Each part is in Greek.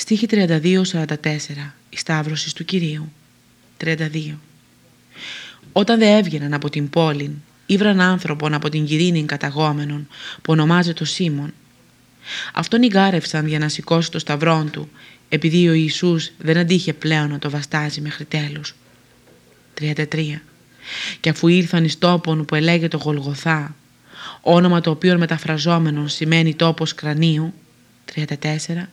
Στίχη 32-44 Η Σταύρωσης του Κυρίου. 32 Όταν δε έβγαιναν από την πόλη ήβραν άνθρωπον από την Κυρίνη καταγόμενον που ονομάζεται Σίμων. Αυτόν ηγάρευσαν για να σηκώσει το σταυρό του επειδή ο Ιησούς δεν αντίχε πλέον να το βαστάζει μέχρι τέλους. 33 Και αφού ήρθαν εις τόπον που ελέγεται Γολγοθά όνομα το οποίο μεταφραζόμενο σημαίνει τόπος κρανίου. 34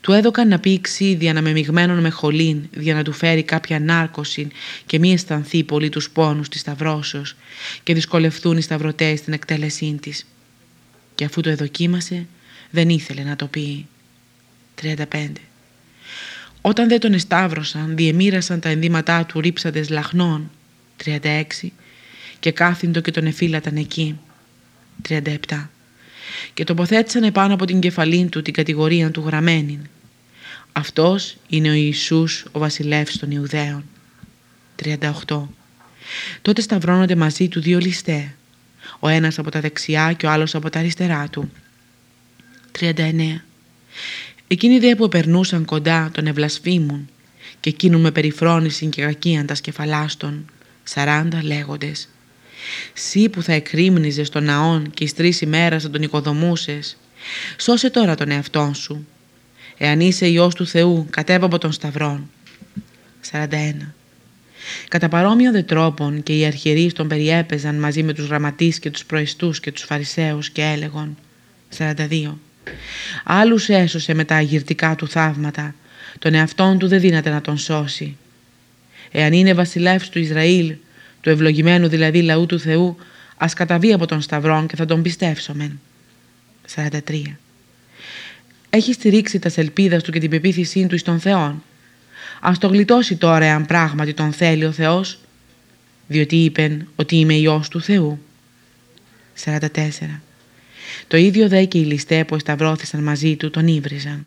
του έδωκαν να πει ξύδι αναμεμειγμένον με χολήν για να του φέρει κάποια νάρκωση και μη αισθανθεί πολύ τους πόνους της σταυρώσεως και δυσκολευτούν οι σταυρωτές στην εκτέλεσή της. Και αφού το εδοκίμασε δεν ήθελε να το πει. 35. Όταν δεν τον εσταύρωσαν διεμήρασαν τα ενδύματά του ρίψαντες λαχνών 36 και κάθιντο και τον εφύλαταν εκεί 37 και τοποθέτησαν επάνω από την κεφαλή του την κατηγορία του γραμμένη. Αυτός είναι ο Ιησούς ο βασιλεύς των Ιουδαίων. 38. Τότε σταυρώνονται μαζί του δύο ληστέ, ο ένας από τα δεξιά και ο άλλος από τα αριστερά του. 39. Εκείνοι δε που περνούσαν κοντά τον ευλασφήμουν και εκείνου με περιφρόνηση και κακίαν τα σκεφαλάστων, 40 λέγοντες Σύ που θα εκρήμνιζες τον ναόν και εις τρεις ημέρας θα τον οικοδομούσες, σώσε τώρα τον εαυτόν σου. Εάν είσαι Υιός του Θεού, κατέβα από τον Σταυρόν. 41. Κατά παρόμοιο δε τρόπον και οι αρχιερείς τον περιέπαιζαν μαζί με τους γραμματείς και τους προϊστούς και τους φαρισαίους και έλεγον. 42. Άλλους έσωσε με τα αγυρτικά του θαύματα, τον εαυτόν του δεν δύναται να τον σώσει. Εάν είναι βασιλεύς του Ισραήλ, του ευλογημένου δηλαδή λαού του Θεού, ας καταβεί από τον Σταυρόν και θα τον πιστεύσομεν. 43. Έχει στηρίξει τας ελπίδας του και την πεποίθησή του εις τον Θεόν. Ας το γλιτώσει τώρα εάν πράγματι τον θέλει ο Θεός, διότι είπεν ότι είμαι Υιός του Θεού. 44. Το ίδιο δε και οι ληστές που εσταυρώθησαν μαζί του τον ύβριζαν.